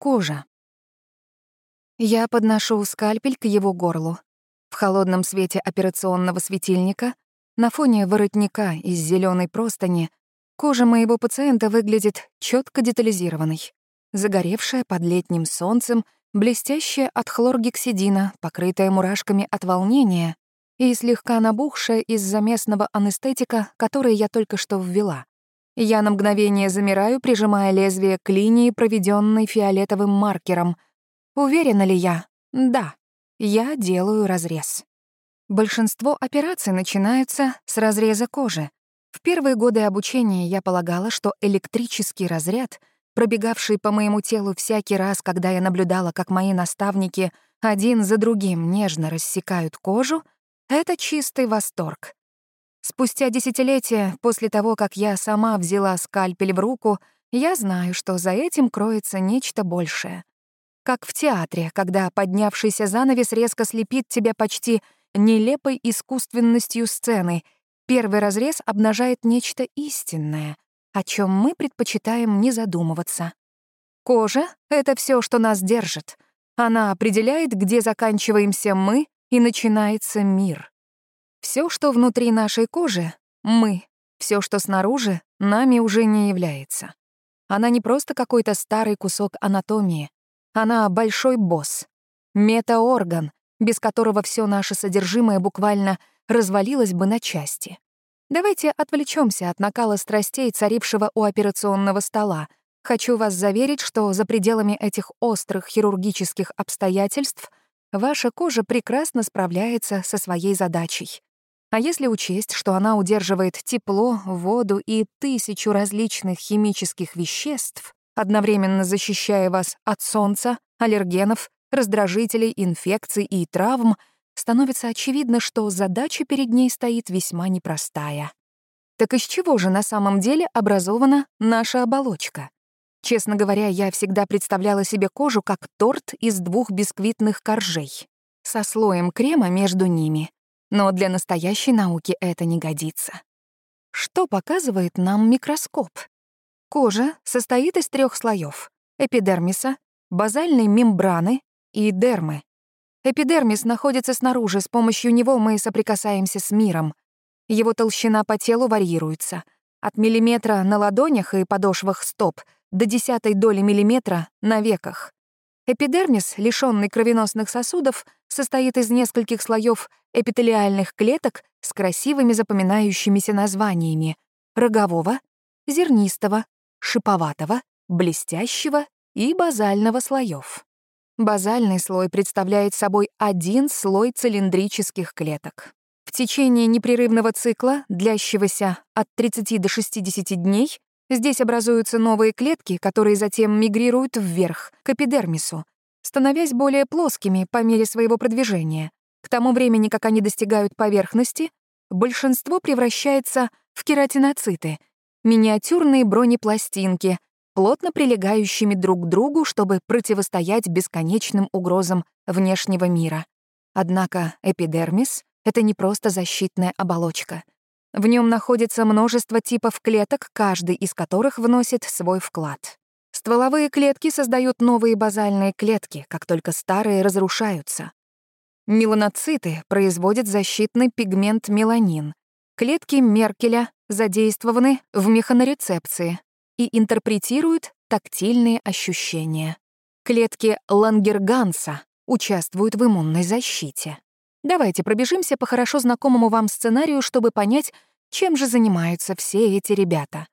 Кожа. Я подношу скальпель к его горлу. В холодном свете операционного светильника, на фоне воротника из зеленой простыни, кожа моего пациента выглядит четко детализированной. Загоревшая под летним солнцем, блестящая от хлоргексидина, покрытая мурашками от волнения и слегка набухшая из-за местного анестетика, который я только что ввела. Я на мгновение замираю, прижимая лезвие к линии, проведенной фиолетовым маркером. Уверена ли я? Да. Я делаю разрез. Большинство операций начинаются с разреза кожи. В первые годы обучения я полагала, что электрический разряд, пробегавший по моему телу всякий раз, когда я наблюдала, как мои наставники один за другим нежно рассекают кожу, это чистый восторг. Спустя десятилетия после того, как я сама взяла скальпель в руку, я знаю, что за этим кроется нечто большее. Как в театре, когда поднявшийся занавес резко слепит тебя почти нелепой искусственностью сцены, первый разрез обнажает нечто истинное, о чем мы предпочитаем не задумываться. Кожа — это все, что нас держит. Она определяет, где заканчиваемся мы и начинается мир. Все, что внутри нашей кожи — мы. Все, что снаружи, нами уже не является. Она не просто какой-то старый кусок анатомии. Она большой босс. Метаорган, без которого все наше содержимое буквально развалилось бы на части. Давайте отвлечемся от накала страстей, царившего у операционного стола. Хочу вас заверить, что за пределами этих острых хирургических обстоятельств ваша кожа прекрасно справляется со своей задачей. А если учесть, что она удерживает тепло, воду и тысячу различных химических веществ, одновременно защищая вас от солнца, аллергенов, раздражителей, инфекций и травм, становится очевидно, что задача перед ней стоит весьма непростая. Так из чего же на самом деле образована наша оболочка? Честно говоря, я всегда представляла себе кожу как торт из двух бисквитных коржей, со слоем крема между ними, но для настоящей науки это не годится. Что показывает нам микроскоп? Кожа состоит из трех слоев: эпидермиса, базальной мембраны и дермы. Эпидермис находится снаружи, с помощью него мы соприкасаемся с миром. Его толщина по телу варьируется. От миллиметра на ладонях и подошвах стоп до десятой доли миллиметра на веках. Эпидермис, лишённый кровеносных сосудов, состоит из нескольких слоев эпителиальных клеток с красивыми запоминающимися названиями рогового, зернистого, шиповатого, блестящего и базального слоев. Базальный слой представляет собой один слой цилиндрических клеток. В течение непрерывного цикла, длящегося от 30 до 60 дней, Здесь образуются новые клетки, которые затем мигрируют вверх, к эпидермису, становясь более плоскими по мере своего продвижения. К тому времени, как они достигают поверхности, большинство превращается в кератиноциты, миниатюрные бронепластинки, плотно прилегающими друг к другу, чтобы противостоять бесконечным угрозам внешнего мира. Однако эпидермис — это не просто защитная оболочка — в нем находится множество типов клеток, каждый из которых вносит свой вклад. Стволовые клетки создают новые базальные клетки, как только старые разрушаются. Меланоциты производят защитный пигмент меланин. Клетки Меркеля задействованы в механорецепции и интерпретируют тактильные ощущения. Клетки Лангерганса участвуют в иммунной защите. Давайте пробежимся по хорошо знакомому вам сценарию, чтобы понять, чем же занимаются все эти ребята.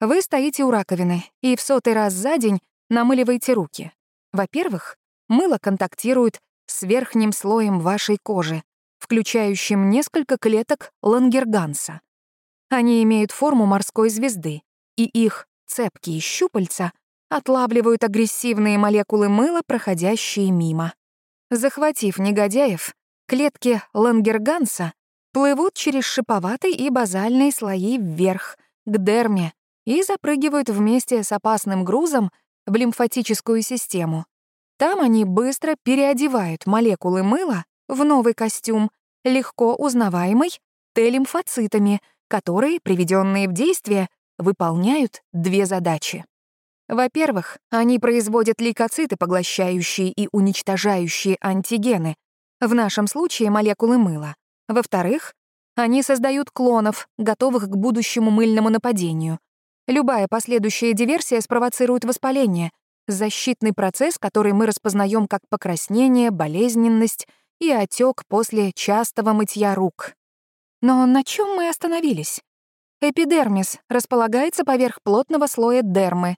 Вы стоите у раковины и в сотый раз за день намыливаете руки. Во-первых, мыло контактирует с верхним слоем вашей кожи, включающим несколько клеток лангерганса. Они имеют форму морской звезды, и их цепкие щупальца отлавливают агрессивные молекулы мыла, проходящие мимо. Захватив негодяев, Клетки лангерганса плывут через шиповатые и базальные слои вверх, к дерме, и запрыгивают вместе с опасным грузом в лимфатическую систему. Там они быстро переодевают молекулы мыла в новый костюм, легко узнаваемый Т-лимфоцитами, которые, приведенные в действие, выполняют две задачи. Во-первых, они производят лейкоциты, поглощающие и уничтожающие антигены, в нашем случае молекулы мыла. Во-вторых, они создают клонов, готовых к будущему мыльному нападению. Любая последующая диверсия спровоцирует воспаление, защитный процесс, который мы распознаем как покраснение, болезненность и отек после частого мытья рук. Но на чем мы остановились? Эпидермис располагается поверх плотного слоя дермы.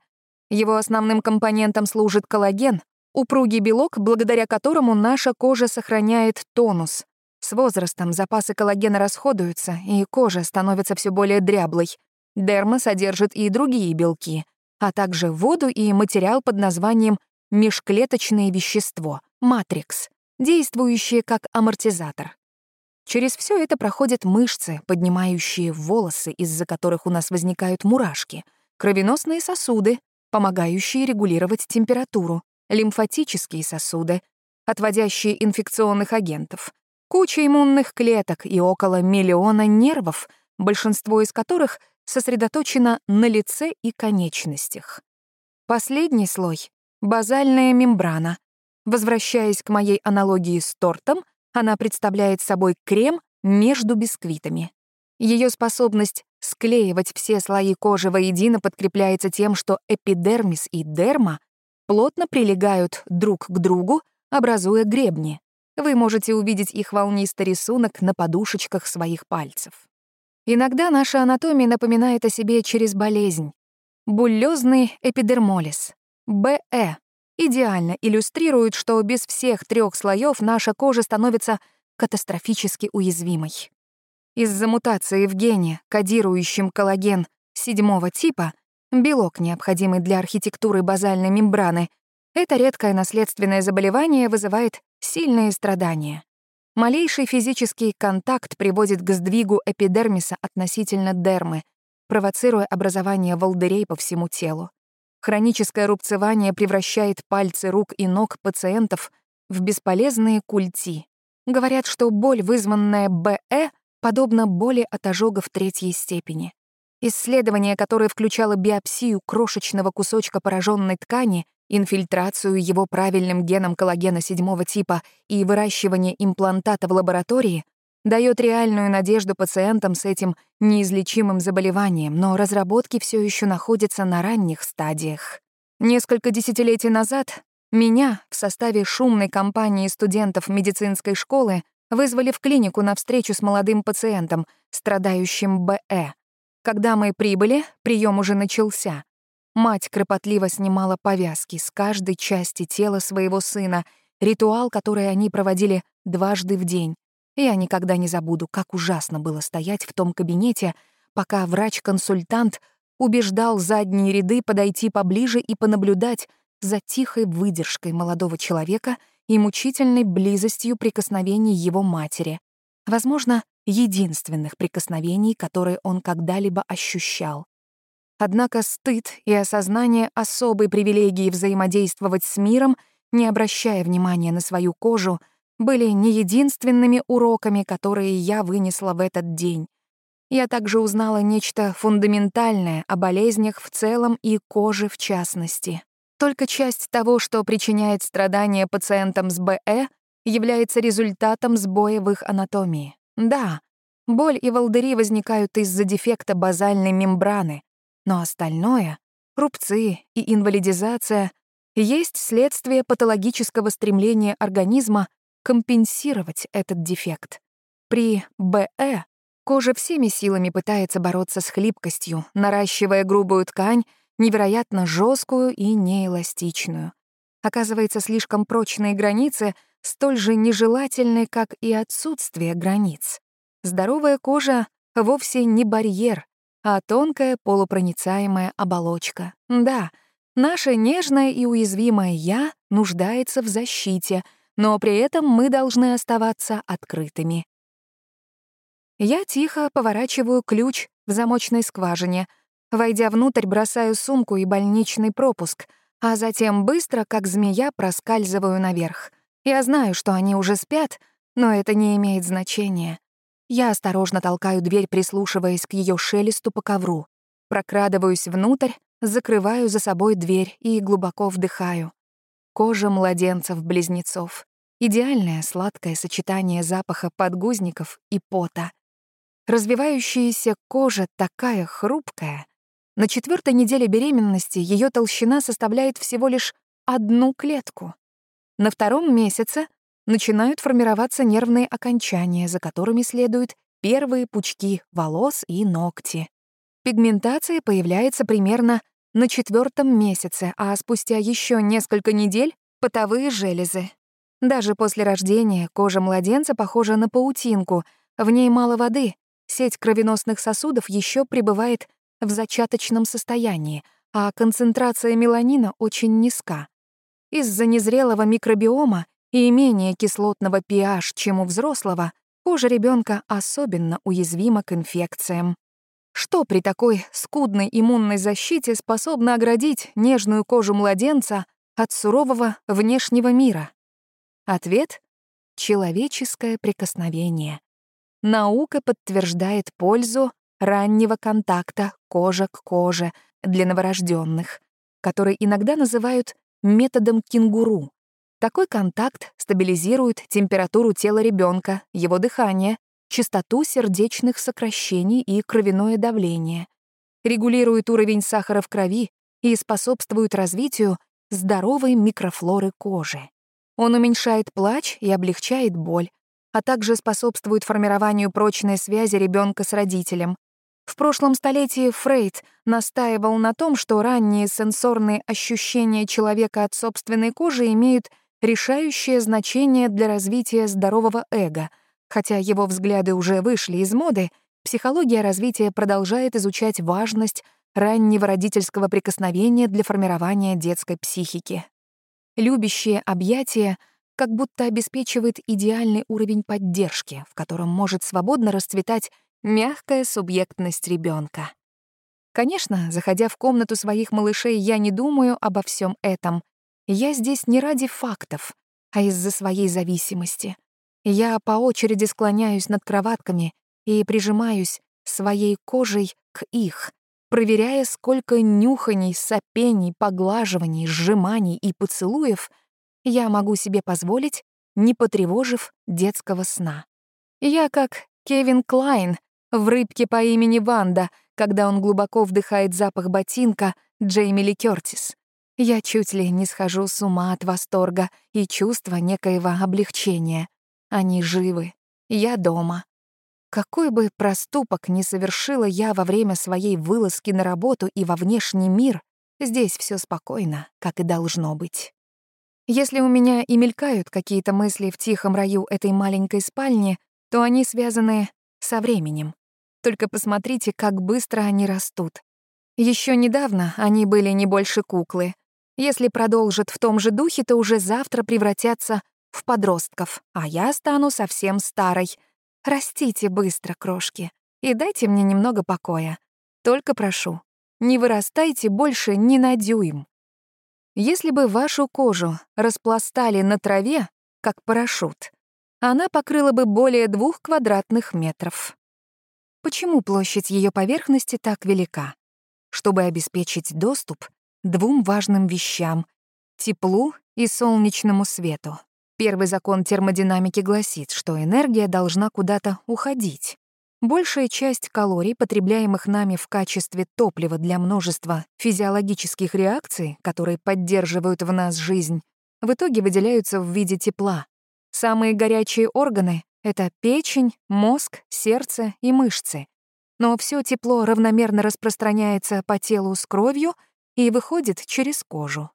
Его основным компонентом служит коллаген, упругий белок, благодаря которому наша кожа сохраняет тонус. С возрастом запасы коллагена расходуются, и кожа становится все более дряблой. Дерма содержит и другие белки, а также воду и материал под названием межклеточное вещество — матрикс, действующее как амортизатор. Через все это проходят мышцы, поднимающие волосы, из-за которых у нас возникают мурашки, кровеносные сосуды, помогающие регулировать температуру, лимфатические сосуды, отводящие инфекционных агентов, куча иммунных клеток и около миллиона нервов, большинство из которых сосредоточено на лице и конечностях. Последний слой — базальная мембрана. Возвращаясь к моей аналогии с тортом, она представляет собой крем между бисквитами. Ее способность склеивать все слои кожи воедино подкрепляется тем, что эпидермис и дерма плотно прилегают друг к другу, образуя гребни. Вы можете увидеть их волнистый рисунок на подушечках своих пальцев. Иногда наша анатомия напоминает о себе через болезнь. Буллёзный эпидермолиз, БЭ, идеально иллюстрирует, что без всех трех слоев наша кожа становится катастрофически уязвимой. Из-за мутации в гене, кодирующем коллаген седьмого типа, белок, необходимый для архитектуры базальной мембраны, это редкое наследственное заболевание вызывает сильные страдания. Малейший физический контакт приводит к сдвигу эпидермиса относительно дермы, провоцируя образование волдырей по всему телу. Хроническое рубцевание превращает пальцы рук и ног пациентов в бесполезные культи. Говорят, что боль, вызванная БЭ, подобна боли от ожогов третьей степени. Исследование, которое включало биопсию крошечного кусочка пораженной ткани, инфильтрацию его правильным геном коллагена седьмого типа и выращивание имплантата в лаборатории, дает реальную надежду пациентам с этим неизлечимым заболеванием, но разработки все еще находятся на ранних стадиях. Несколько десятилетий назад меня в составе шумной компании студентов медицинской школы вызвали в клинику на встречу с молодым пациентом, страдающим БЭ. Когда мы прибыли, прием уже начался. Мать кропотливо снимала повязки с каждой части тела своего сына, ритуал, который они проводили дважды в день. Я никогда не забуду, как ужасно было стоять в том кабинете, пока врач-консультант убеждал задние ряды подойти поближе и понаблюдать за тихой выдержкой молодого человека и мучительной близостью прикосновений его матери. Возможно, единственных прикосновений, которые он когда-либо ощущал. Однако стыд и осознание особой привилегии взаимодействовать с миром, не обращая внимания на свою кожу, были не единственными уроками, которые я вынесла в этот день. Я также узнала нечто фундаментальное о болезнях в целом и коже в частности. Только часть того, что причиняет страдания пациентам с БЭ, является результатом сбоя в их анатомии. Да, боль и волдыри возникают из-за дефекта базальной мембраны, но остальное — рубцы и инвалидизация — есть следствие патологического стремления организма компенсировать этот дефект. При БЭ кожа всеми силами пытается бороться с хлипкостью, наращивая грубую ткань, невероятно жесткую и неэластичную. Оказывается, слишком прочные границы столь же нежелательны, как и отсутствие границ. Здоровая кожа вовсе не барьер, а тонкая полупроницаемая оболочка. Да, наше нежное и уязвимое «я» нуждается в защите, но при этом мы должны оставаться открытыми. Я тихо поворачиваю ключ в замочной скважине. Войдя внутрь, бросаю сумку и больничный пропуск, а затем быстро, как змея, проскальзываю наверх. Я знаю, что они уже спят, но это не имеет значения. Я осторожно толкаю дверь, прислушиваясь к ее шелесту по ковру. Прокрадываюсь внутрь, закрываю за собой дверь и глубоко вдыхаю. Кожа младенцев-близнецов. Идеальное сладкое сочетание запаха подгузников и пота. Развивающаяся кожа такая хрупкая. На четвертой неделе беременности ее толщина составляет всего лишь одну клетку. На втором месяце начинают формироваться нервные окончания, за которыми следуют первые пучки волос и ногти. Пигментация появляется примерно на четвертом месяце, а спустя еще несколько недель — потовые железы. Даже после рождения кожа младенца похожа на паутинку, в ней мало воды, сеть кровеносных сосудов еще пребывает в зачаточном состоянии, а концентрация меланина очень низка. Из-за незрелого микробиома и менее кислотного pH, чем у взрослого, кожа ребенка особенно уязвима к инфекциям. Что при такой скудной иммунной защите способно оградить нежную кожу младенца от сурового внешнего мира? Ответ — человеческое прикосновение. Наука подтверждает пользу раннего контакта кожа к коже для новорожденных, который иногда называют методом кенгуру. Такой контакт стабилизирует температуру тела ребенка, его дыхание, частоту сердечных сокращений и кровяное давление, регулирует уровень сахара в крови и способствует развитию здоровой микрофлоры кожи. Он уменьшает плач и облегчает боль, а также способствует формированию прочной связи ребенка с родителем. В прошлом столетии Фрейд настаивал на том, что ранние сенсорные ощущения человека от собственной кожи имеют решающее значение для развития здорового эго. Хотя его взгляды уже вышли из моды, психология развития продолжает изучать важность раннего родительского прикосновения для формирования детской психики. Любящее объятие как будто обеспечивает идеальный уровень поддержки, в котором может свободно расцветать мягкая субъектность ребенка. Конечно, заходя в комнату своих малышей, я не думаю обо всем этом. Я здесь не ради фактов, а из-за своей зависимости. Я по очереди склоняюсь над кроватками и прижимаюсь своей кожей к их, проверяя, сколько нюханий, сопений, поглаживаний, сжиманий и поцелуев я могу себе позволить, не потревожив детского сна. Я как Кевин Клайн в «Рыбке по имени Ванда», когда он глубоко вдыхает запах ботинка Джейми Ли Кёртис. Я чуть ли не схожу с ума от восторга и чувства некоего облегчения. Они живы. Я дома. Какой бы проступок ни совершила я во время своей вылазки на работу и во внешний мир, здесь все спокойно, как и должно быть. Если у меня и мелькают какие-то мысли в тихом раю этой маленькой спальни, то они связаны со временем. Только посмотрите, как быстро они растут. Еще недавно они были не больше куклы. Если продолжат в том же духе, то уже завтра превратятся в подростков, а я стану совсем старой — Растите быстро, крошки, и дайте мне немного покоя. Только прошу, не вырастайте больше ни на дюйм. Если бы вашу кожу распластали на траве, как парашют, она покрыла бы более двух квадратных метров. Почему площадь ее поверхности так велика? Чтобы обеспечить доступ двум важным вещам — теплу и солнечному свету. Первый закон термодинамики гласит, что энергия должна куда-то уходить. Большая часть калорий, потребляемых нами в качестве топлива для множества физиологических реакций, которые поддерживают в нас жизнь, в итоге выделяются в виде тепла. Самые горячие органы — это печень, мозг, сердце и мышцы. Но все тепло равномерно распространяется по телу с кровью и выходит через кожу.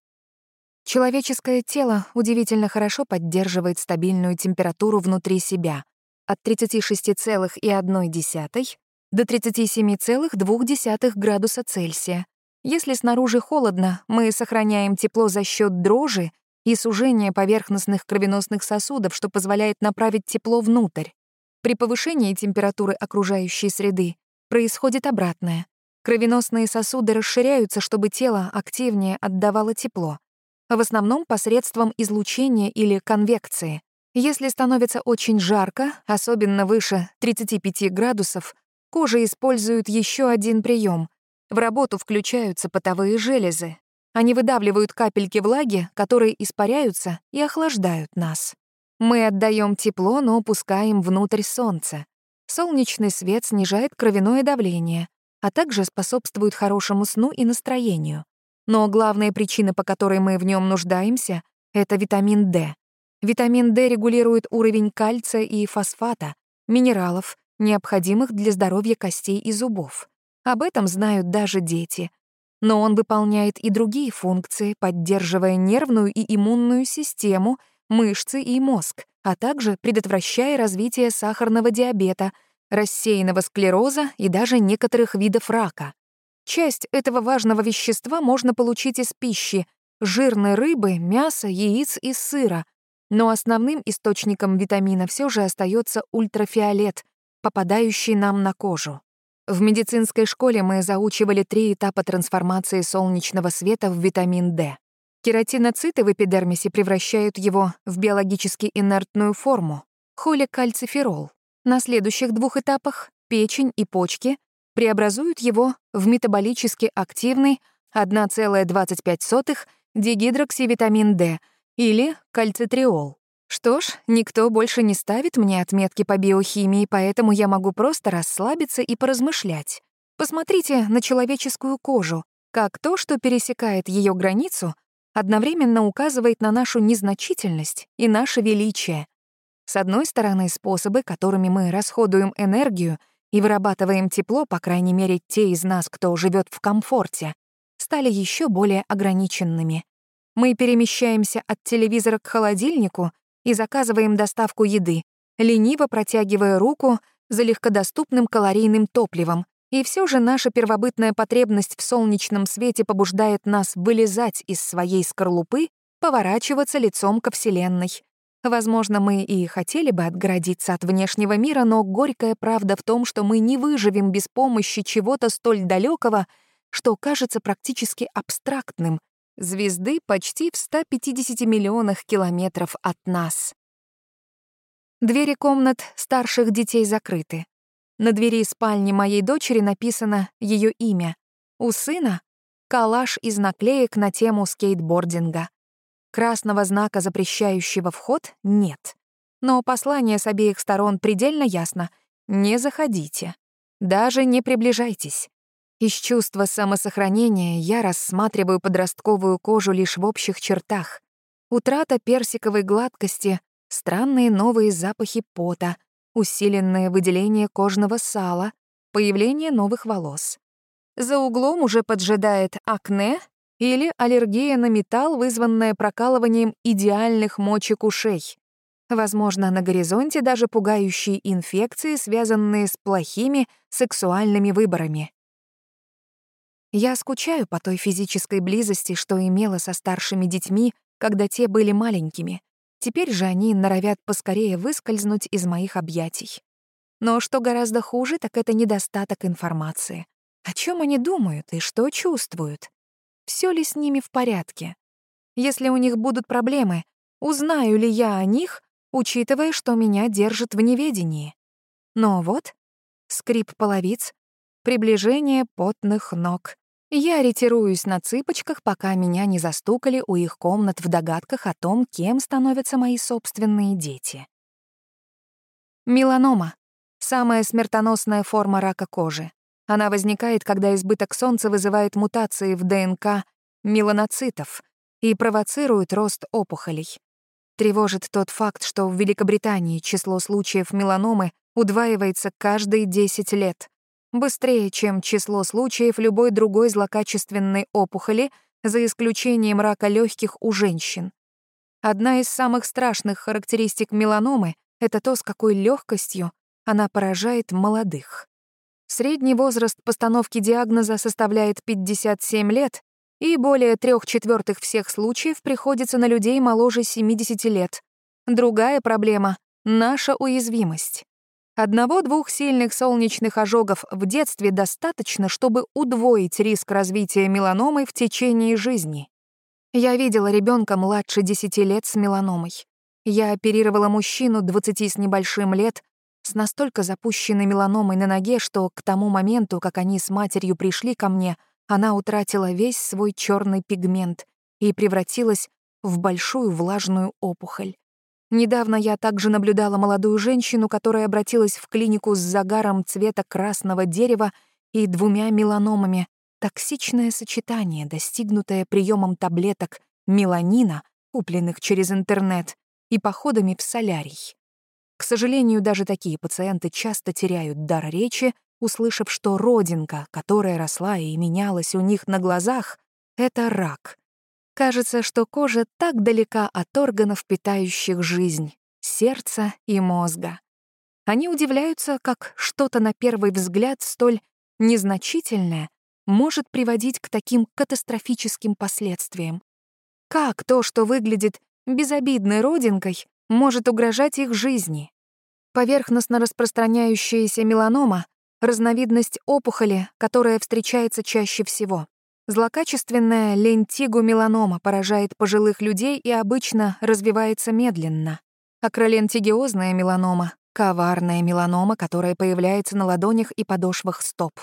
Человеческое тело удивительно хорошо поддерживает стабильную температуру внутри себя от 36,1 до 37,2 градуса Цельсия. Если снаружи холодно, мы сохраняем тепло за счет дрожи и сужения поверхностных кровеносных сосудов, что позволяет направить тепло внутрь. При повышении температуры окружающей среды происходит обратное. Кровеносные сосуды расширяются, чтобы тело активнее отдавало тепло в основном посредством излучения или конвекции. Если становится очень жарко, особенно выше 35 градусов, кожа использует еще один прием. В работу включаются потовые железы. Они выдавливают капельки влаги, которые испаряются и охлаждают нас. Мы отдаем тепло, но пускаем внутрь солнца. Солнечный свет снижает кровяное давление, а также способствует хорошему сну и настроению. Но главная причина, по которой мы в нем нуждаемся, — это витамин D. Витамин D регулирует уровень кальция и фосфата, минералов, необходимых для здоровья костей и зубов. Об этом знают даже дети. Но он выполняет и другие функции, поддерживая нервную и иммунную систему, мышцы и мозг, а также предотвращая развитие сахарного диабета, рассеянного склероза и даже некоторых видов рака. Часть этого важного вещества можно получить из пищи — жирной рыбы, мяса, яиц и сыра. Но основным источником витамина все же остается ультрафиолет, попадающий нам на кожу. В медицинской школе мы заучивали три этапа трансформации солнечного света в витамин D. Кератиноциты в эпидермисе превращают его в биологически инертную форму — холикальциферол. На следующих двух этапах печень и почки преобразуют его в метаболически активный 1,25 дигидроксивитамин D или кальцитриол. Что ж, никто больше не ставит мне отметки по биохимии, поэтому я могу просто расслабиться и поразмышлять. Посмотрите на человеческую кожу, как то, что пересекает ее границу, одновременно указывает на нашу незначительность и наше величие. С одной стороны, способы, которыми мы расходуем энергию, и вырабатываем тепло, по крайней мере, те из нас, кто живет в комфорте, стали еще более ограниченными. Мы перемещаемся от телевизора к холодильнику и заказываем доставку еды, лениво протягивая руку за легкодоступным калорийным топливом. И все же наша первобытная потребность в солнечном свете побуждает нас вылезать из своей скорлупы, поворачиваться лицом ко Вселенной. Возможно, мы и хотели бы отгородиться от внешнего мира, но горькая правда в том, что мы не выживем без помощи чего-то столь далекого, что кажется практически абстрактным, звезды почти в 150 миллионах километров от нас. Двери комнат старших детей закрыты. На двери спальни моей дочери написано ее имя. У сына — коллаж из наклеек на тему скейтбординга. Красного знака, запрещающего вход, нет. Но послание с обеих сторон предельно ясно. Не заходите. Даже не приближайтесь. Из чувства самосохранения я рассматриваю подростковую кожу лишь в общих чертах. Утрата персиковой гладкости, странные новые запахи пота, усиленное выделение кожного сала, появление новых волос. За углом уже поджидает акне или аллергия на металл, вызванная прокалыванием идеальных мочек ушей. Возможно, на горизонте даже пугающие инфекции, связанные с плохими сексуальными выборами. Я скучаю по той физической близости, что имела со старшими детьми, когда те были маленькими. Теперь же они норовят поскорее выскользнуть из моих объятий. Но что гораздо хуже, так это недостаток информации. О чем они думают и что чувствуют? все ли с ними в порядке. Если у них будут проблемы, узнаю ли я о них, учитывая, что меня держат в неведении. Но вот скрип половиц, приближение потных ног. Я ретируюсь на цыпочках, пока меня не застукали у их комнат в догадках о том, кем становятся мои собственные дети. Меланома — самая смертоносная форма рака кожи. Она возникает, когда избыток солнца вызывает мутации в ДНК меланоцитов и провоцирует рост опухолей. Тревожит тот факт, что в Великобритании число случаев меланомы удваивается каждые 10 лет, быстрее, чем число случаев любой другой злокачественной опухоли, за исключением рака легких у женщин. Одна из самых страшных характеристик меланомы — это то, с какой легкостью она поражает молодых. Средний возраст постановки диагноза составляет 57 лет, и более трех четвертых всех случаев приходится на людей моложе 70 лет. Другая проблема — наша уязвимость. Одного-двух сильных солнечных ожогов в детстве достаточно, чтобы удвоить риск развития меланомы в течение жизни. Я видела ребенка младше 10 лет с меланомой. Я оперировала мужчину 20 с небольшим лет с настолько запущенной меланомой на ноге, что к тому моменту, как они с матерью пришли ко мне, она утратила весь свой черный пигмент и превратилась в большую влажную опухоль. Недавно я также наблюдала молодую женщину, которая обратилась в клинику с загаром цвета красного дерева и двумя меланомами. Токсичное сочетание, достигнутое приемом таблеток меланина, купленных через интернет, и походами в солярий. К сожалению, даже такие пациенты часто теряют дар речи, услышав, что родинка, которая росла и менялась у них на глазах, — это рак. Кажется, что кожа так далека от органов, питающих жизнь, сердца и мозга. Они удивляются, как что-то на первый взгляд столь незначительное может приводить к таким катастрофическим последствиям. Как то, что выглядит безобидной родинкой, может угрожать их жизни. Поверхностно распространяющаяся меланома — разновидность опухоли, которая встречается чаще всего. Злокачественная лентигумеланома поражает пожилых людей и обычно развивается медленно. Акролентигиозная меланома — коварная меланома, которая появляется на ладонях и подошвах стоп.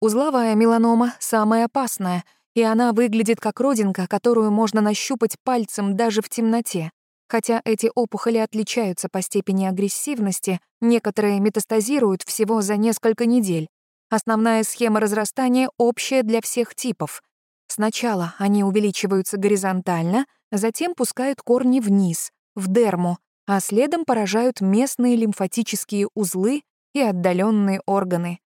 Узловая меланома — самая опасная, и она выглядит как родинка, которую можно нащупать пальцем даже в темноте. Хотя эти опухоли отличаются по степени агрессивности, некоторые метастазируют всего за несколько недель. Основная схема разрастания общая для всех типов. Сначала они увеличиваются горизонтально, затем пускают корни вниз, в дерму, а следом поражают местные лимфатические узлы и отдаленные органы.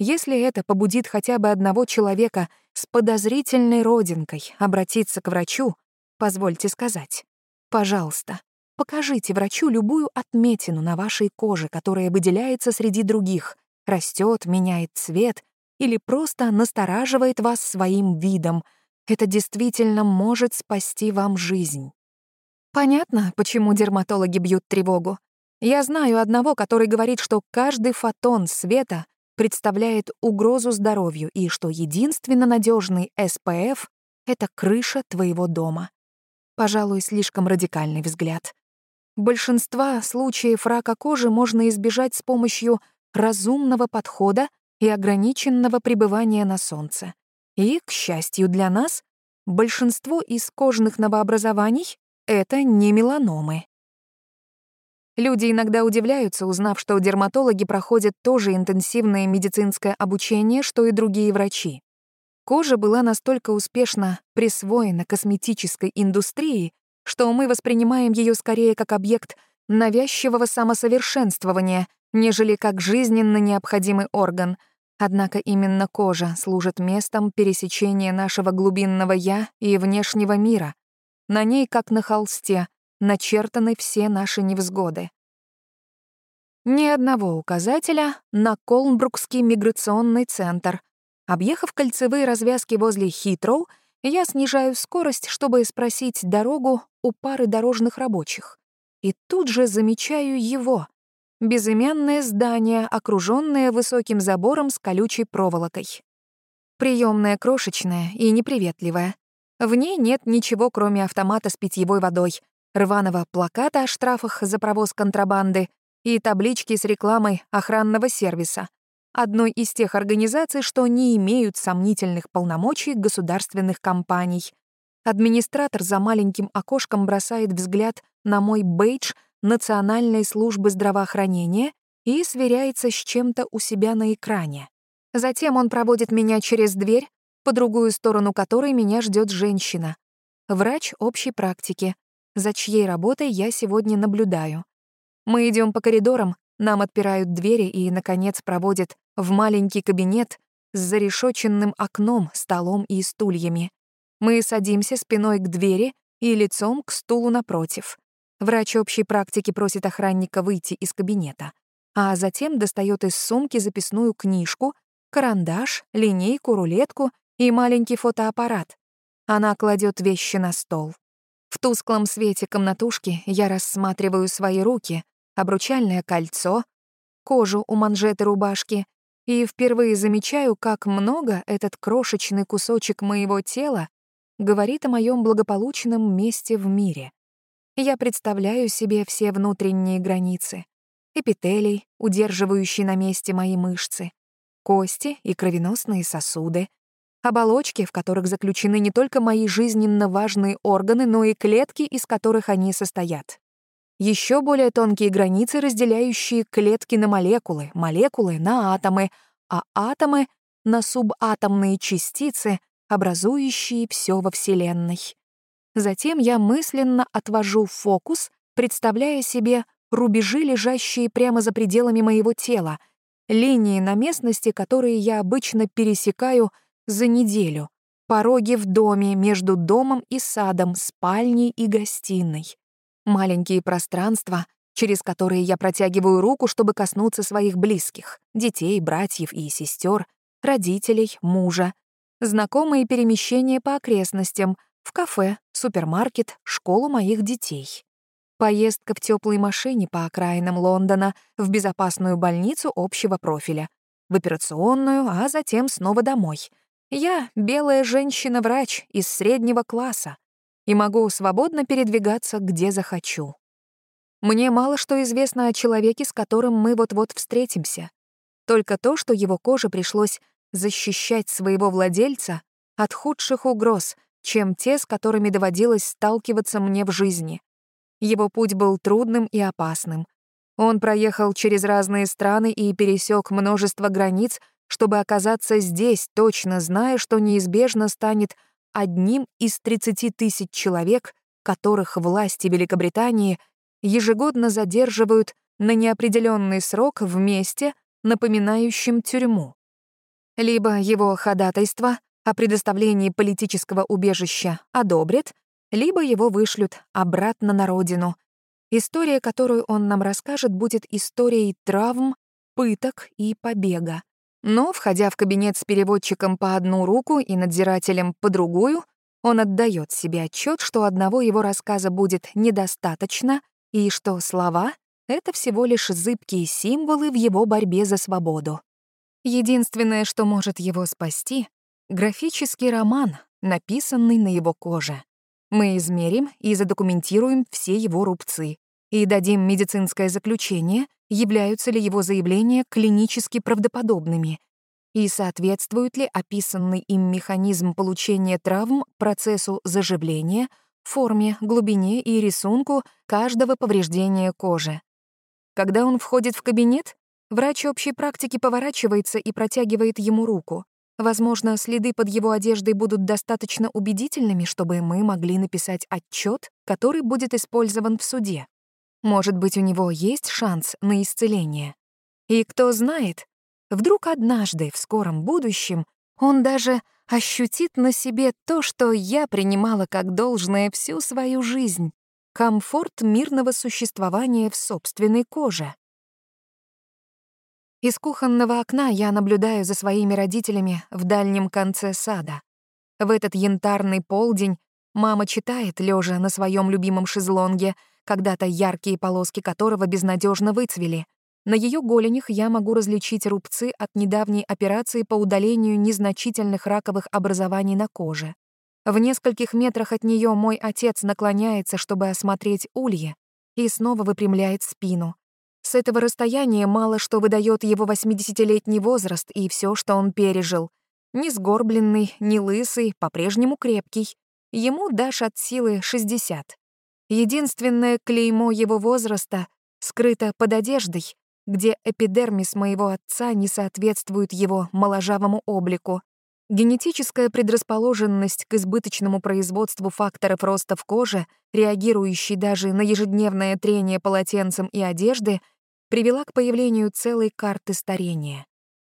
Если это побудит хотя бы одного человека с подозрительной родинкой обратиться к врачу, позвольте сказать, Пожалуйста, покажите врачу любую отметину на вашей коже, которая выделяется среди других, растет, меняет цвет или просто настораживает вас своим видом. Это действительно может спасти вам жизнь. Понятно, почему дерматологи бьют тревогу. Я знаю одного, который говорит, что каждый фотон света представляет угрозу здоровью и что единственно надежный SPF — это крыша твоего дома. Пожалуй, слишком радикальный взгляд. Большинства случаев рака кожи можно избежать с помощью разумного подхода и ограниченного пребывания на солнце. И, к счастью для нас, большинство из кожных новообразований — это не меланомы. Люди иногда удивляются, узнав, что дерматологи проходят то же интенсивное медицинское обучение, что и другие врачи. Кожа была настолько успешно присвоена косметической индустрией, что мы воспринимаем ее скорее как объект навязчивого самосовершенствования, нежели как жизненно необходимый орган. Однако именно кожа служит местом пересечения нашего глубинного «я» и внешнего мира. На ней, как на холсте, начертаны все наши невзгоды. Ни одного указателя на Колнбрукский миграционный центр — Объехав кольцевые развязки возле Хитроу, я снижаю скорость, чтобы спросить дорогу у пары дорожных рабочих. И тут же замечаю его. Безымянное здание, окружённое высоким забором с колючей проволокой. Приёмная крошечная и неприветливая. В ней нет ничего, кроме автомата с питьевой водой, рваного плаката о штрафах за провоз контрабанды и таблички с рекламой охранного сервиса — одной из тех организаций, что не имеют сомнительных полномочий государственных компаний. Администратор за маленьким окошком бросает взгляд на мой бейдж Национальной службы здравоохранения и сверяется с чем-то у себя на экране. Затем он проводит меня через дверь, по другую сторону которой меня ждет женщина. Врач общей практики, за чьей работой я сегодня наблюдаю. Мы идем по коридорам, нам отпирают двери и, наконец, проводят в маленький кабинет с зарешоченным окном, столом и стульями. Мы садимся спиной к двери и лицом к стулу напротив. Врач общей практики просит охранника выйти из кабинета, а затем достает из сумки записную книжку, карандаш, линейку, рулетку и маленький фотоаппарат. Она кладет вещи на стол. В тусклом свете комнатушки я рассматриваю свои руки, обручальное кольцо, кожу у манжеты рубашки и впервые замечаю, как много этот крошечный кусочек моего тела говорит о моем благополучном месте в мире. Я представляю себе все внутренние границы. эпителий, удерживающий на месте мои мышцы, кости и кровеносные сосуды, оболочки, в которых заключены не только мои жизненно важные органы, но и клетки, из которых они состоят. Еще более тонкие границы, разделяющие клетки на молекулы, молекулы на атомы, а атомы — на субатомные частицы, образующие все во Вселенной. Затем я мысленно отвожу фокус, представляя себе рубежи, лежащие прямо за пределами моего тела, линии на местности, которые я обычно пересекаю за неделю, пороги в доме, между домом и садом, спальней и гостиной. Маленькие пространства, через которые я протягиваю руку, чтобы коснуться своих близких, детей, братьев и сестер, родителей, мужа. Знакомые перемещения по окрестностям, в кафе, супермаркет, школу моих детей. Поездка в теплой машине по окраинам Лондона в безопасную больницу общего профиля, в операционную, а затем снова домой. Я — белая женщина-врач из среднего класса и могу свободно передвигаться, где захочу. Мне мало что известно о человеке, с которым мы вот-вот встретимся. Только то, что его коже пришлось защищать своего владельца от худших угроз, чем те, с которыми доводилось сталкиваться мне в жизни. Его путь был трудным и опасным. Он проехал через разные страны и пересек множество границ, чтобы оказаться здесь, точно зная, что неизбежно станет одним из 30 тысяч человек, которых власти Великобритании ежегодно задерживают на неопределенный срок в месте, напоминающем тюрьму. Либо его ходатайство о предоставлении политического убежища одобрят, либо его вышлют обратно на родину. История, которую он нам расскажет, будет историей травм, пыток и побега. Но, входя в кабинет с переводчиком по одну руку и надзирателем по другую, он отдает себе отчет, что одного его рассказа будет недостаточно и что слова — это всего лишь зыбкие символы в его борьбе за свободу. Единственное, что может его спасти — графический роман, написанный на его коже. Мы измерим и задокументируем все его рубцы и дадим медицинское заключение, являются ли его заявления клинически правдоподобными и соответствует ли описанный им механизм получения травм процессу заживления, форме, глубине и рисунку каждого повреждения кожи. Когда он входит в кабинет, врач общей практики поворачивается и протягивает ему руку. Возможно, следы под его одеждой будут достаточно убедительными, чтобы мы могли написать отчет, который будет использован в суде. Может быть, у него есть шанс на исцеление. И кто знает, вдруг однажды в скором будущем он даже ощутит на себе то, что я принимала как должное всю свою жизнь — комфорт мирного существования в собственной коже. Из кухонного окна я наблюдаю за своими родителями в дальнем конце сада. В этот янтарный полдень мама читает, лежа на своем любимом шезлонге, когда-то яркие полоски которого безнадежно выцвели. На ее голенях я могу различить рубцы от недавней операции по удалению незначительных раковых образований на коже. В нескольких метрах от нее мой отец наклоняется, чтобы осмотреть улье, и снова выпрямляет спину. С этого расстояния мало что выдает его 80-летний возраст и все, что он пережил. Ни сгорбленный, ни лысый, по-прежнему крепкий. Ему дашь от силы 60. Единственное клеймо его возраста скрыто под одеждой, где эпидермис моего отца не соответствует его моложавому облику. Генетическая предрасположенность к избыточному производству факторов роста в коже, реагирующей даже на ежедневное трение полотенцем и одежды, привела к появлению целой карты старения.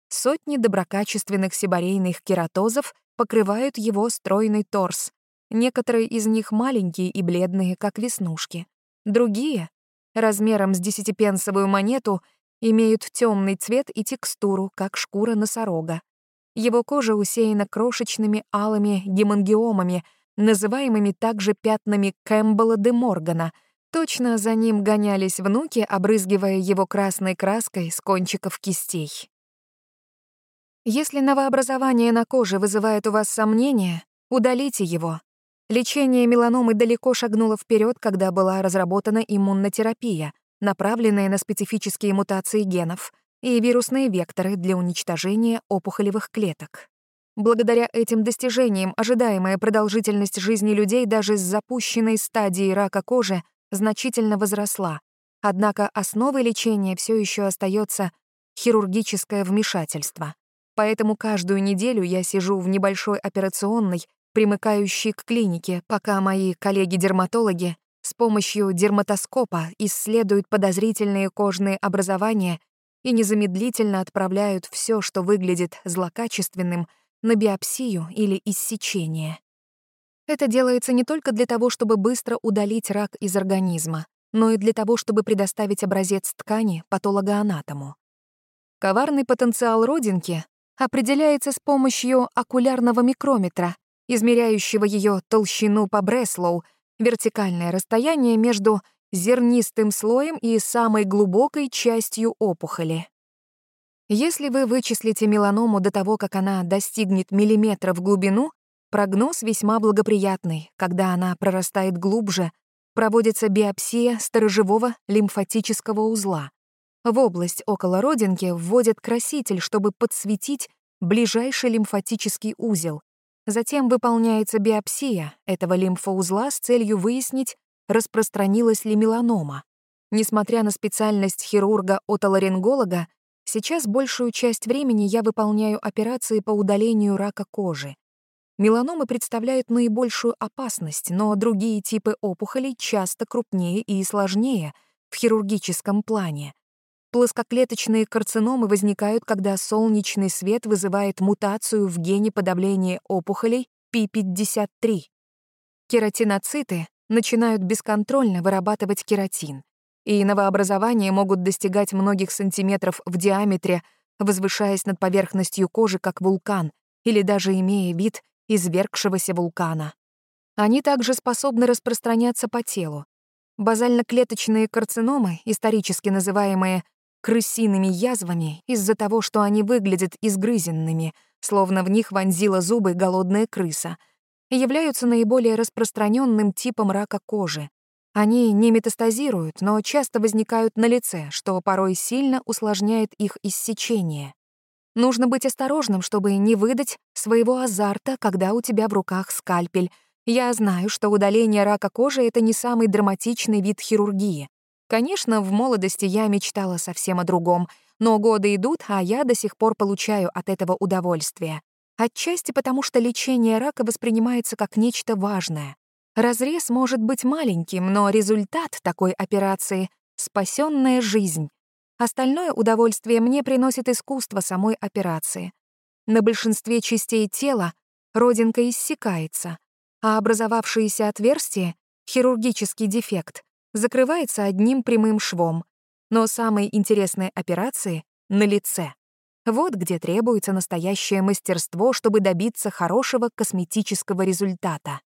Сотни доброкачественных сибарейных кератозов покрывают его стройный торс. Некоторые из них маленькие и бледные, как веснушки. Другие, размером с десятипенсовую монету, имеют темный цвет и текстуру, как шкура носорога. Его кожа усеяна крошечными алыми гемангиомами, называемыми также пятнами Кэмпбелла де Моргана — Точно за ним гонялись внуки, обрызгивая его красной краской с кончиков кистей. Если новообразование на коже вызывает у вас сомнения, удалите его. Лечение меланомы далеко шагнуло вперед, когда была разработана иммунотерапия, направленные на специфические мутации генов, и вирусные векторы для уничтожения опухолевых клеток. Благодаря этим достижениям ожидаемая продолжительность жизни людей даже с запущенной стадией рака кожи значительно возросла. Однако основой лечения все еще остается хирургическое вмешательство. Поэтому каждую неделю я сижу в небольшой операционной, примыкающей к клинике, пока мои коллеги-дерматологи с помощью дерматоскопа исследуют подозрительные кожные образования и незамедлительно отправляют все, что выглядит злокачественным, на биопсию или иссечение. Это делается не только для того, чтобы быстро удалить рак из организма, но и для того, чтобы предоставить образец ткани патологоанатому. Коварный потенциал родинки определяется с помощью окулярного микрометра, измеряющего ее толщину по Бреслоу, вертикальное расстояние между зернистым слоем и самой глубокой частью опухоли. Если вы вычислите меланому до того, как она достигнет миллиметра в глубину, прогноз весьма благоприятный. Когда она прорастает глубже, проводится биопсия сторожевого лимфатического узла. В область около родинки вводят краситель, чтобы подсветить ближайший лимфатический узел. Затем выполняется биопсия этого лимфоузла с целью выяснить, распространилась ли меланома. Несмотря на специальность хирурга-отоларинголога, Сейчас большую часть времени я выполняю операции по удалению рака кожи. Меланомы представляют наибольшую опасность, но другие типы опухолей часто крупнее и сложнее в хирургическом плане. Плоскоклеточные карциномы возникают, когда солнечный свет вызывает мутацию в гене подавления опухолей P53. Кератиноциты начинают бесконтрольно вырабатывать кератин и новообразования могут достигать многих сантиметров в диаметре, возвышаясь над поверхностью кожи как вулкан или даже имея вид извергшегося вулкана. Они также способны распространяться по телу. Базально-клеточные карциномы, исторически называемые крысиными язвами из-за того, что они выглядят изгрызенными, словно в них вонзила зубы голодная крыса, являются наиболее распространенным типом рака кожи. Они не метастазируют, но часто возникают на лице, что порой сильно усложняет их иссечение. Нужно быть осторожным, чтобы не выдать своего азарта, когда у тебя в руках скальпель. Я знаю, что удаление рака кожи — это не самый драматичный вид хирургии. Конечно, в молодости я мечтала совсем о другом, но годы идут, а я до сих пор получаю от этого удовольствие. Отчасти потому, что лечение рака воспринимается как нечто важное. Разрез может быть маленьким, но результат такой операции — спасенная жизнь. Остальное удовольствие мне приносит искусство самой операции. На большинстве частей тела родинка иссякается, а образовавшееся отверстие, хирургический дефект, закрывается одним прямым швом. Но самые интересные операции — на лице. Вот где требуется настоящее мастерство, чтобы добиться хорошего косметического результата.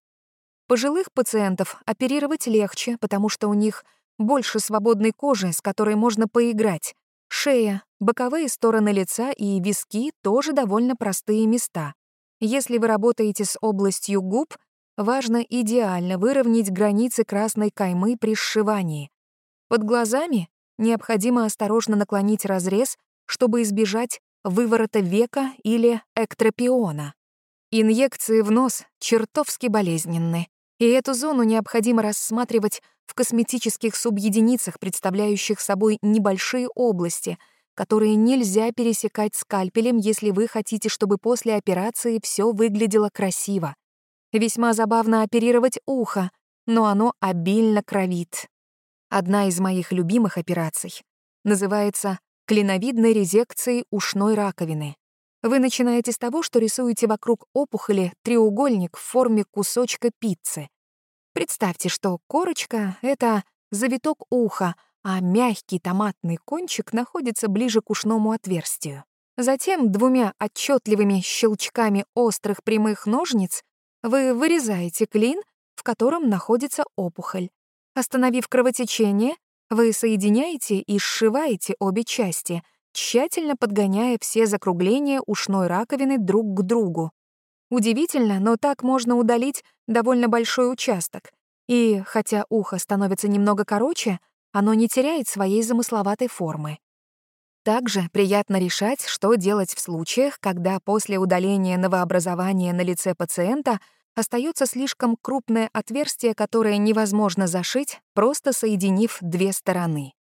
Пожилых пациентов оперировать легче, потому что у них больше свободной кожи, с которой можно поиграть. Шея, боковые стороны лица и виски тоже довольно простые места. Если вы работаете с областью губ, важно идеально выровнять границы красной каймы при сшивании. Под глазами необходимо осторожно наклонить разрез, чтобы избежать выворота века или эктропиона. Инъекции в нос чертовски болезненны. И эту зону необходимо рассматривать в косметических субъединицах, представляющих собой небольшие области, которые нельзя пересекать скальпелем, если вы хотите, чтобы после операции все выглядело красиво. Весьма забавно оперировать ухо, но оно обильно кровит. Одна из моих любимых операций называется клиновидной резекцией ушной раковины. Вы начинаете с того, что рисуете вокруг опухоли треугольник в форме кусочка пиццы. Представьте, что корочка — это завиток уха, а мягкий томатный кончик находится ближе к ушному отверстию. Затем двумя отчетливыми щелчками острых прямых ножниц вы вырезаете клин, в котором находится опухоль. Остановив кровотечение, вы соединяете и сшиваете обе части, тщательно подгоняя все закругления ушной раковины друг к другу. Удивительно, но так можно удалить довольно большой участок. И хотя ухо становится немного короче, оно не теряет своей замысловатой формы. Также приятно решать, что делать в случаях, когда после удаления новообразования на лице пациента остается слишком крупное отверстие, которое невозможно зашить, просто соединив две стороны.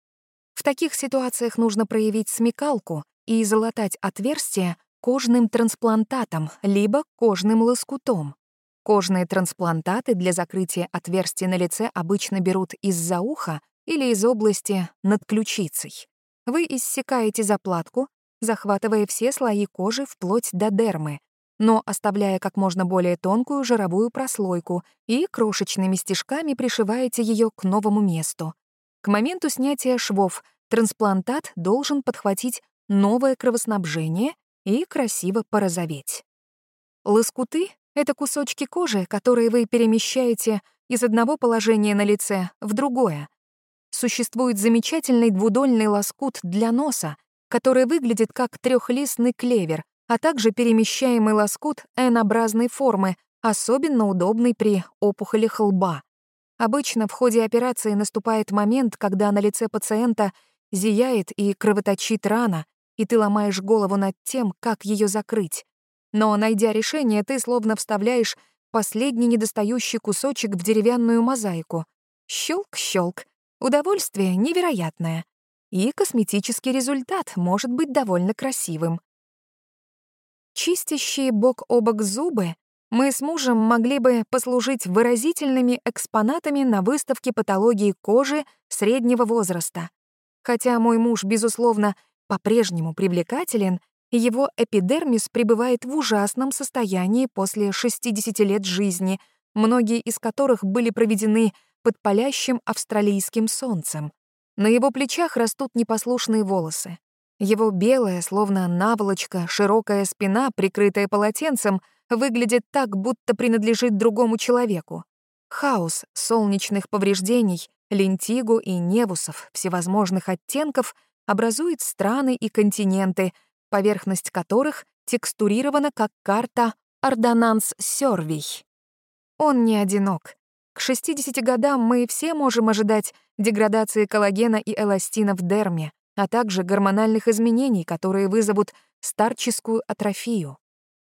В таких ситуациях нужно проявить смекалку и залатать отверстие кожным трансплантатом либо кожным лоскутом. Кожные трансплантаты для закрытия отверстий на лице обычно берут из-за уха или из области над ключицей. Вы иссекаете заплатку, захватывая все слои кожи вплоть до дермы, но оставляя как можно более тонкую жировую прослойку и крошечными стежками пришиваете ее к новому месту. К моменту снятия швов трансплантат должен подхватить новое кровоснабжение и красиво порозоветь. Лоскуты — это кусочки кожи, которые вы перемещаете из одного положения на лице в другое, существует замечательный двудольный лоскут для носа, который выглядит как трехлистный клевер, а также перемещаемый лоскут N-образной формы, особенно удобный при опухолях лба. Обычно в ходе операции наступает момент, когда на лице пациента зияет и кровоточит рана, и ты ломаешь голову над тем, как ее закрыть. Но, найдя решение, ты словно вставляешь последний недостающий кусочек в деревянную мозаику. Щелк-щелк, Удовольствие невероятное, и косметический результат может быть довольно красивым. Чистящие бок о бок зубы мы с мужем могли бы послужить выразительными экспонатами на выставке патологии кожи среднего возраста. Хотя мой муж, безусловно, по-прежнему привлекателен, его эпидермис пребывает в ужасном состоянии после 60 лет жизни, многие из которых были проведены под палящим австралийским солнцем. На его плечах растут непослушные волосы. Его белая, словно наволочка, широкая спина, прикрытая полотенцем, выглядит так, будто принадлежит другому человеку. Хаос солнечных повреждений, лентигу и невусов всевозможных оттенков образует страны и континенты, поверхность которых текстурирована как карта Ордонанс-Сёрвий. Он не одинок. К 60 годам мы все можем ожидать деградации коллагена и эластина в дерме, а также гормональных изменений, которые вызовут старческую атрофию.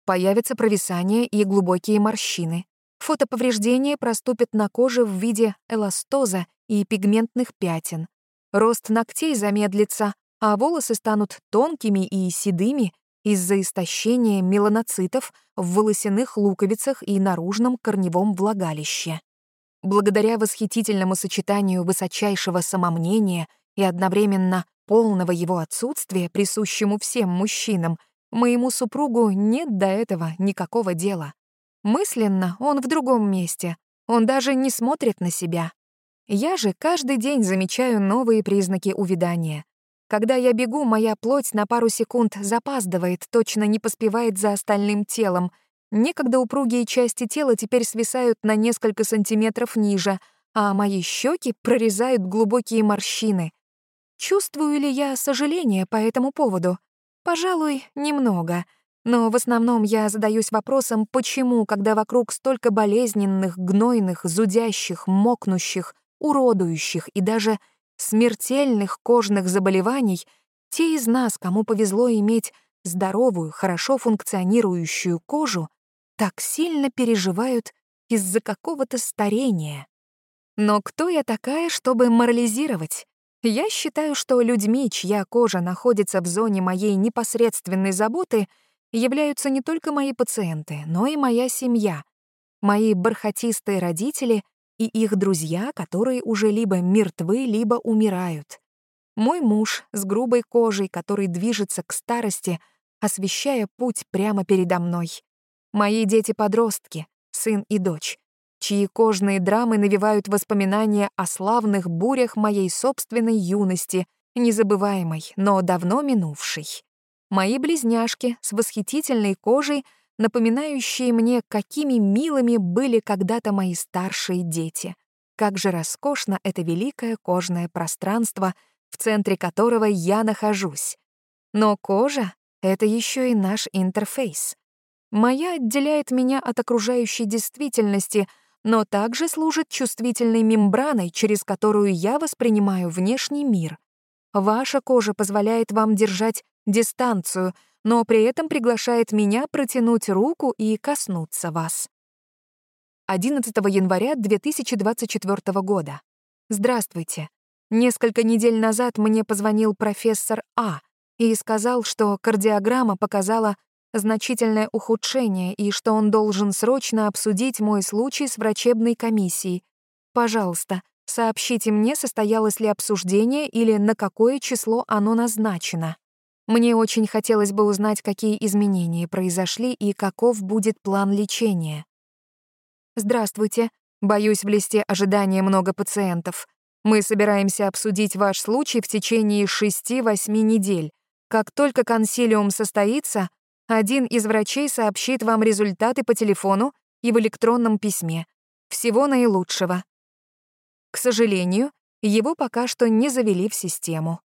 Появятся провисания и глубокие морщины. Фотоповреждения проступят на коже в виде эластоза и пигментных пятен. Рост ногтей замедлится, а волосы станут тонкими и седыми из-за истощения меланоцитов в волосяных луковицах и наружном корневом влагалище. Благодаря восхитительному сочетанию высочайшего самомнения и одновременно полного его отсутствия, присущему всем мужчинам, моему супругу нет до этого никакого дела. Мысленно он в другом месте, он даже не смотрит на себя. Я же каждый день замечаю новые признаки увядания. Когда я бегу, моя плоть на пару секунд запаздывает, точно не поспевает за остальным телом, Некогда упругие части тела теперь свисают на несколько сантиметров ниже, а мои щеки прорезают глубокие морщины. Чувствую ли я сожаление по этому поводу? Пожалуй, немного. Но в основном я задаюсь вопросом, почему, когда вокруг столько болезненных, гнойных, зудящих, мокнущих, уродующих и даже смертельных кожных заболеваний, те из нас, кому повезло иметь здоровую, хорошо функционирующую кожу, так сильно переживают из-за какого-то старения. Но кто я такая, чтобы морализировать? Я считаю, что людьми, чья кожа находится в зоне моей непосредственной заботы, являются не только мои пациенты, но и моя семья, мои бархатистые родители и их друзья, которые уже либо мертвы, либо умирают. Мой муж с грубой кожей, который движется к старости, освещая путь прямо передо мной. Мои дети-подростки, сын и дочь, чьи кожные драмы навевают воспоминания о славных бурях моей собственной юности, незабываемой, но давно минувшей. Мои близняшки с восхитительной кожей, напоминающие мне, какими милыми были когда-то мои старшие дети. Как же роскошно это великое кожное пространство, в центре которого я нахожусь. Но кожа — это еще и наш интерфейс. Моя отделяет меня от окружающей действительности, но также служит чувствительной мембраной, через которую я воспринимаю внешний мир. Ваша кожа позволяет вам держать дистанцию, но при этом приглашает меня протянуть руку и коснуться вас. 11 января 2024 года. Здравствуйте. Несколько недель назад мне позвонил профессор А и сказал, что кардиограмма показала значительное ухудшение и что он должен срочно обсудить мой случай с врачебной комиссией. Пожалуйста, сообщите мне, состоялось ли обсуждение или на какое число оно назначено. Мне очень хотелось бы узнать, какие изменения произошли и каков будет план лечения. Здравствуйте. Боюсь, в листе ожидания много пациентов. Мы собираемся обсудить ваш случай в течение 6-8 недель. Как только консилиум состоится, один из врачей сообщит вам результаты по телефону и в электронном письме. Всего наилучшего. К сожалению, его пока что не завели в систему.